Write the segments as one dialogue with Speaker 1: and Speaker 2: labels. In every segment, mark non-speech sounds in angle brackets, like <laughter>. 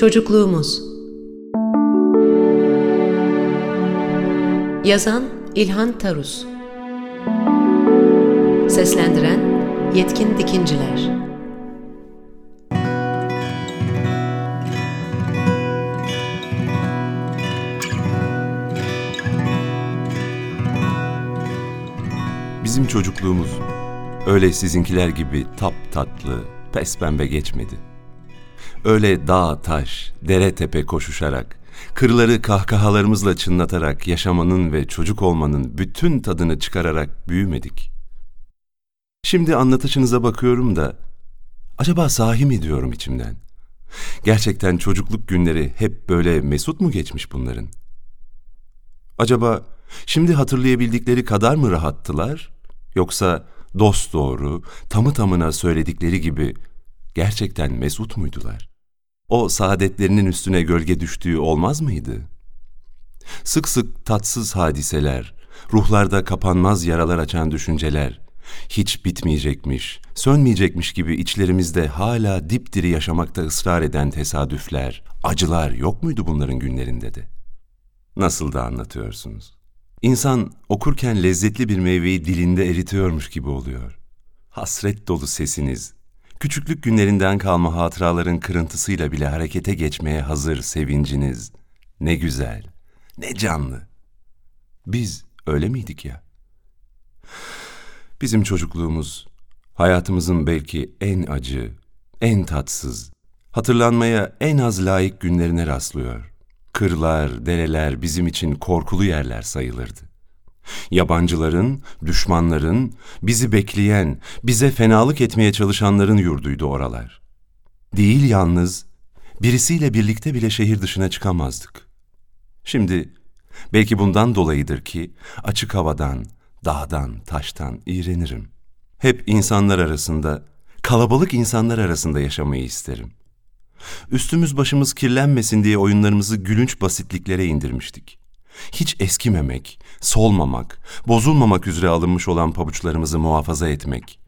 Speaker 1: Çocukluğumuz. Yazan İlhan Tarus. Seslendiren Yetkin Dikinciler.
Speaker 2: Bizim çocukluğumuz öyle sizinkiler gibi tap tatlı, pes pembe geçmedi. Öyle dağ taş, dere tepe koşuşarak, kırları kahkahalarımızla çınlatarak yaşamanın ve çocuk olmanın bütün tadını çıkararak büyümedik. Şimdi anlatışınıza bakıyorum da, acaba sahi mi diyorum içimden? Gerçekten çocukluk günleri hep böyle mesut mu geçmiş bunların? Acaba şimdi hatırlayabildikleri kadar mı rahattılar? Yoksa dost doğru, tamı tamına söyledikleri gibi gerçekten mesut muydular? O saadetlerinin üstüne gölge düştüğü olmaz mıydı? Sık sık tatsız hadiseler, ruhlarda kapanmaz yaralar açan düşünceler, hiç bitmeyecekmiş, sönmeyecekmiş gibi içlerimizde hala dipdiri yaşamakta ısrar eden tesadüfler, acılar yok muydu bunların günlerinde de? Nasıl da anlatıyorsunuz? İnsan okurken lezzetli bir meyveyi dilinde eritiyormuş gibi oluyor. Hasret dolu sesiniz, küçüklük günlerinden kalma hatıraların kırıntısıyla bile harekete geçmeye hazır sevinciniz. Ne güzel, ne canlı. Biz öyle miydik ya? Bizim çocukluğumuz, hayatımızın belki en acı, en tatsız, hatırlanmaya en az layık günlerine rastlıyor. Kırlar, dereler bizim için korkulu yerler sayılırdı. Yabancıların, düşmanların, bizi bekleyen, bize fenalık etmeye çalışanların yurduydu oralar. Değil yalnız, birisiyle birlikte bile şehir dışına çıkamazdık. Şimdi belki bundan dolayıdır ki açık havadan, dağdan, taştan iğrenirim. Hep insanlar arasında, kalabalık insanlar arasında yaşamayı isterim. Üstümüz başımız kirlenmesin diye oyunlarımızı gülünç basitliklere indirmiştik. Hiç eskimemek, solmamak, bozulmamak üzere alınmış olan pabuçlarımızı muhafaza etmek,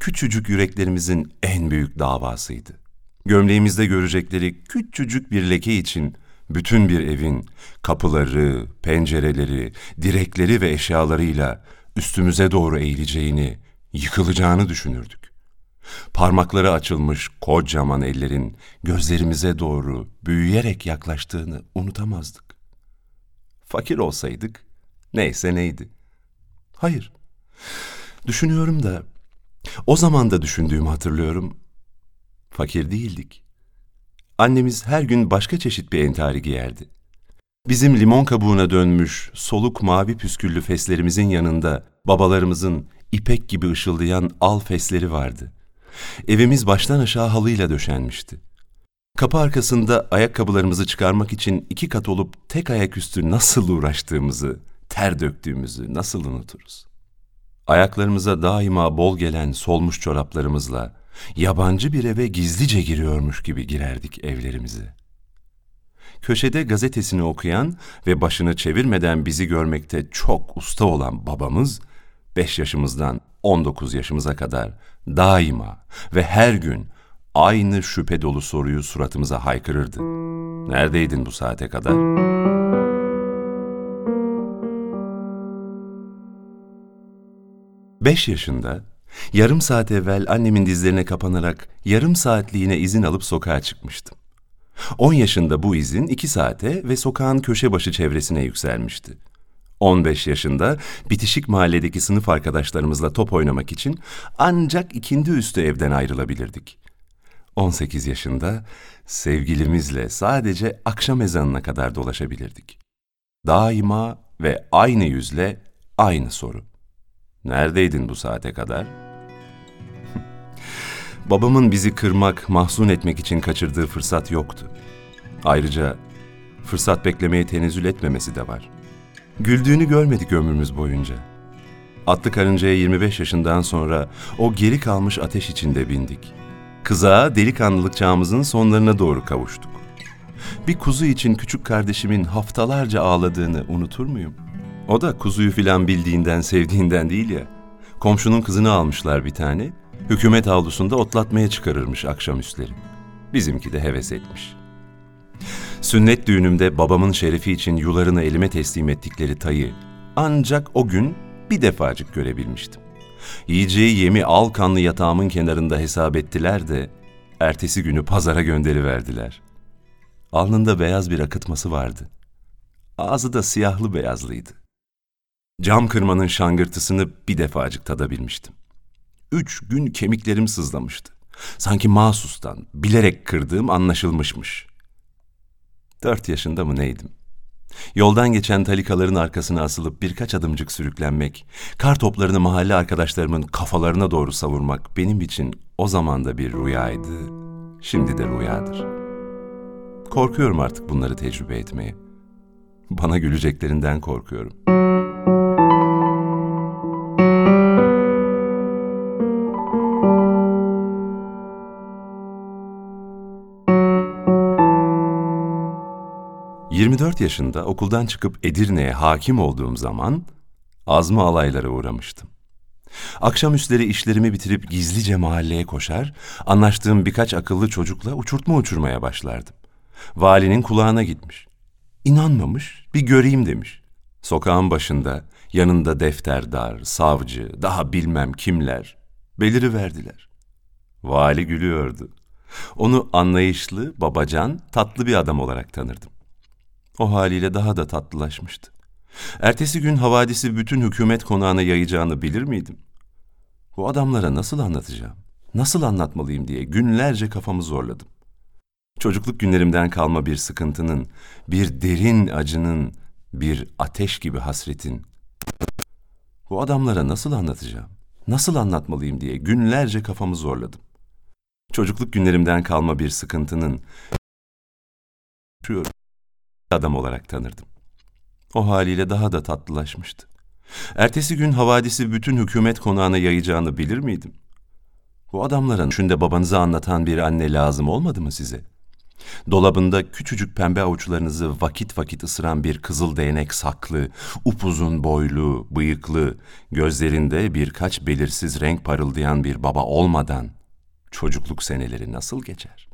Speaker 2: küçücük yüreklerimizin en büyük davasıydı. Gömleğimizde görecekleri küçücük bir leke için bütün bir evin kapıları, pencereleri, direkleri ve eşyalarıyla üstümüze doğru eğileceğini, yıkılacağını düşünürdük. Parmakları açılmış kocaman ellerin gözlerimize doğru büyüyerek yaklaştığını unutamazdık. Fakir olsaydık neyse neydi. Hayır. Düşünüyorum da o zaman da düşündüğümü hatırlıyorum. Fakir değildik. Annemiz her gün başka çeşit bir entari giyerdi. Bizim limon kabuğuna dönmüş soluk mavi püsküllü feslerimizin yanında babalarımızın ipek gibi ışıldayan al fesleri vardı. Evimiz baştan aşağı halıyla döşenmişti. Kapı arkasında ayakkabılarımızı çıkarmak için iki kat olup tek ayaküstü nasıl uğraştığımızı, ter döktüğümüzü nasıl unuturuz? Ayaklarımıza daima bol gelen solmuş çoraplarımızla yabancı bir eve gizlice giriyormuş gibi girerdik evlerimize. Köşede gazetesini okuyan ve başını çevirmeden bizi görmekte çok usta olan babamız, beş yaşımızdan 19 yaşımıza kadar daima ve her gün aynı şüphe dolu soruyu suratımıza haykırırdı. Neredeydin bu saate kadar? Beş yaşında, yarım saat evvel annemin dizlerine kapanarak yarım saatliğine izin alıp sokağa çıkmıştım. On yaşında bu izin iki saate ve sokağın köşe başı çevresine yükselmişti. 15 yaşında bitişik mahalledeki sınıf arkadaşlarımızla top oynamak için ancak ikindi üstü evden ayrılabilirdik. 18 yaşında sevgilimizle sadece akşam ezanına kadar dolaşabilirdik. Daima ve aynı yüzle aynı soru. Neredeydin bu saate kadar? <laughs> Babamın bizi kırmak, mahzun etmek için kaçırdığı fırsat yoktu. Ayrıca fırsat beklemeye tenezzül etmemesi de var. Güldüğünü görmedik ömrümüz boyunca. Atlı karıncaya 25 yaşından sonra o geri kalmış ateş içinde bindik. Kızağa delikanlılık çağımızın sonlarına doğru kavuştuk. Bir kuzu için küçük kardeşimin haftalarca ağladığını unutur muyum? O da kuzuyu filan bildiğinden, sevdiğinden değil ya. Komşunun kızını almışlar bir tane, hükümet avlusunda otlatmaya çıkarırmış akşamüstleri. Bizimki de heves etmiş. Sünnet düğünümde babamın şerefi için yularını elime teslim ettikleri tayı ancak o gün bir defacık görebilmiştim. Yiyeceği yemi al kanlı yatağımın kenarında hesap ettiler de ertesi günü pazara gönderiverdiler. Alnında beyaz bir akıtması vardı. Ağzı da siyahlı beyazlıydı. Cam kırmanın şangırtısını bir defacık tadabilmiştim. Üç gün kemiklerim sızlamıştı. Sanki mahsustan, bilerek kırdığım anlaşılmışmış. Dört yaşında mı neydim? Yoldan geçen talikaların arkasına asılıp birkaç adımcık sürüklenmek, kar toplarını mahalle arkadaşlarımın kafalarına doğru savurmak benim için o zaman da bir rüyaydı, şimdi de rüyadır. Korkuyorum artık bunları tecrübe etmeye. Bana güleceklerinden korkuyorum. 24 yaşında okuldan çıkıp Edirne'ye hakim olduğum zaman azma alaylara uğramıştım. Akşamüstleri işlerimi bitirip gizlice mahalleye koşar, anlaştığım birkaç akıllı çocukla uçurtma uçurmaya başlardım. Valinin kulağına gitmiş. İnanmamış, bir göreyim demiş. Sokağın başında, yanında defterdar, savcı, daha bilmem kimler beliri verdiler. Vali gülüyordu. Onu anlayışlı, babacan, tatlı bir adam olarak tanırdım. O haliyle daha da tatlılaşmıştı. Ertesi gün havadisi bütün hükümet konağına yayacağını bilir miydim? Bu adamlara nasıl anlatacağım, nasıl anlatmalıyım diye günlerce kafamı zorladım. Çocukluk günlerimden kalma bir sıkıntının, bir derin acının, bir ateş gibi hasretin. Bu adamlara nasıl anlatacağım, nasıl anlatmalıyım diye günlerce kafamı zorladım. Çocukluk günlerimden kalma bir sıkıntının, adam olarak tanırdım. O haliyle daha da tatlılaşmıştı. Ertesi gün havadisi bütün hükümet konağına yayacağını bilir miydim? Bu adamların şünde babanızı anlatan bir anne lazım olmadı mı size? Dolabında küçücük pembe avuçlarınızı vakit vakit ısıran bir kızıl değnek saklı, upuzun boylu, bıyıklı, gözlerinde birkaç belirsiz renk parıldayan bir baba olmadan çocukluk seneleri nasıl geçer?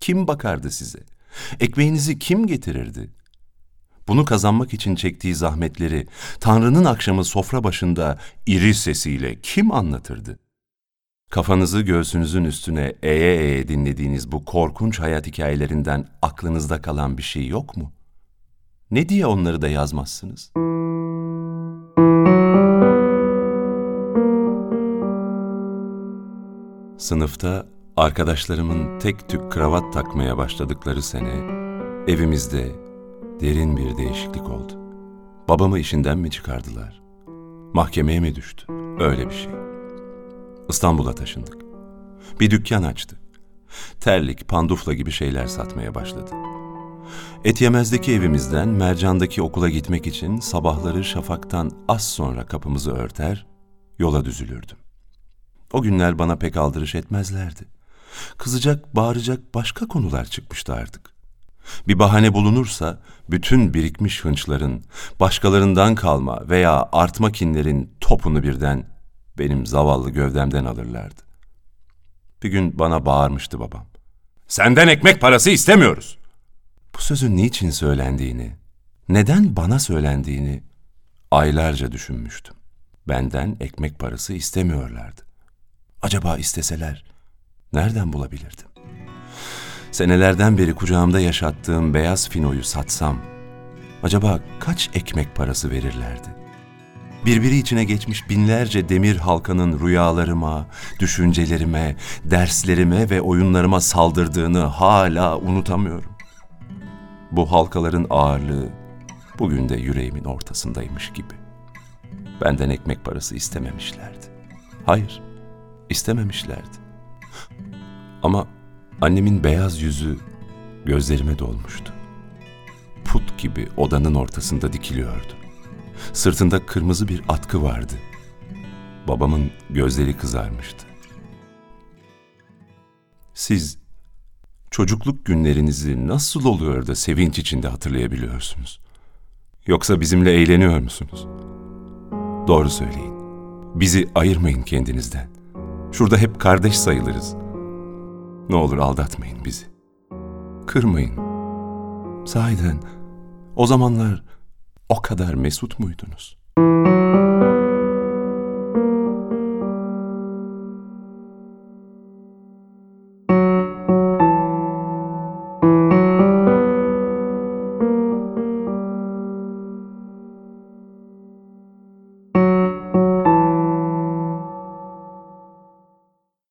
Speaker 2: Kim bakardı size?'' Ekmeğinizi kim getirirdi? Bunu kazanmak için çektiği zahmetleri Tanrı'nın akşamı sofra başında iri sesiyle kim anlatırdı? Kafanızı göğsünüzün üstüne eğe eğe dinlediğiniz bu korkunç hayat hikayelerinden aklınızda kalan bir şey yok mu? Ne diye onları da yazmazsınız? Sınıfta Arkadaşlarımın tek tük kravat takmaya başladıkları sene evimizde derin bir değişiklik oldu. Babamı işinden mi çıkardılar? Mahkemeye mi düştü? Öyle bir şey. İstanbul'a taşındık. Bir dükkan açtı. Terlik, pandufla gibi şeyler satmaya başladı. Etyemez'deki evimizden Mercan'daki okula gitmek için sabahları şafaktan az sonra kapımızı örter, yola düzülürdüm. O günler bana pek aldırış etmezlerdi. Kızacak, bağıracak başka konular çıkmıştı artık. Bir bahane bulunursa bütün birikmiş hınçların, başkalarından kalma veya artma kinlerin topunu birden benim zavallı gövdemden alırlardı. Bir gün bana bağırmıştı babam. Senden ekmek parası istemiyoruz. Bu sözün niçin söylendiğini, neden bana söylendiğini aylarca düşünmüştüm. Benden ekmek parası istemiyorlardı. Acaba isteseler nereden bulabilirdim? Senelerden beri kucağımda yaşattığım beyaz finoyu satsam, acaba kaç ekmek parası verirlerdi? Birbiri içine geçmiş binlerce demir halkanın rüyalarıma, düşüncelerime, derslerime ve oyunlarıma saldırdığını hala unutamıyorum. Bu halkaların ağırlığı bugün de yüreğimin ortasındaymış gibi. Benden ekmek parası istememişlerdi. Hayır, istememişlerdi. Ama annemin beyaz yüzü gözlerime dolmuştu. Put gibi odanın ortasında dikiliyordu. Sırtında kırmızı bir atkı vardı. Babamın gözleri kızarmıştı. Siz çocukluk günlerinizi nasıl oluyor da sevinç içinde hatırlayabiliyorsunuz? Yoksa bizimle eğleniyor musunuz? Doğru söyleyin. Bizi ayırmayın kendinizden. Şurada hep kardeş sayılırız.'' Ne olur aldatmayın bizi. Kırmayın. Sahiden o zamanlar o kadar mesut muydunuz?''